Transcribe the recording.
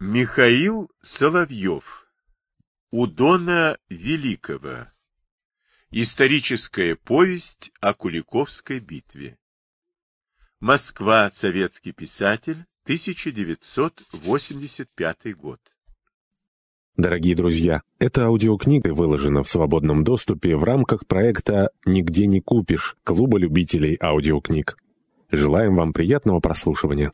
Михаил Соловьев. У Дона Великого. Историческая повесть о Куликовской битве. Москва. Советский писатель. 1985 год. Дорогие друзья, эта аудиокнига выложена в свободном доступе в рамках проекта «Нигде не купишь» Клуба любителей аудиокниг. Желаем вам приятного прослушивания.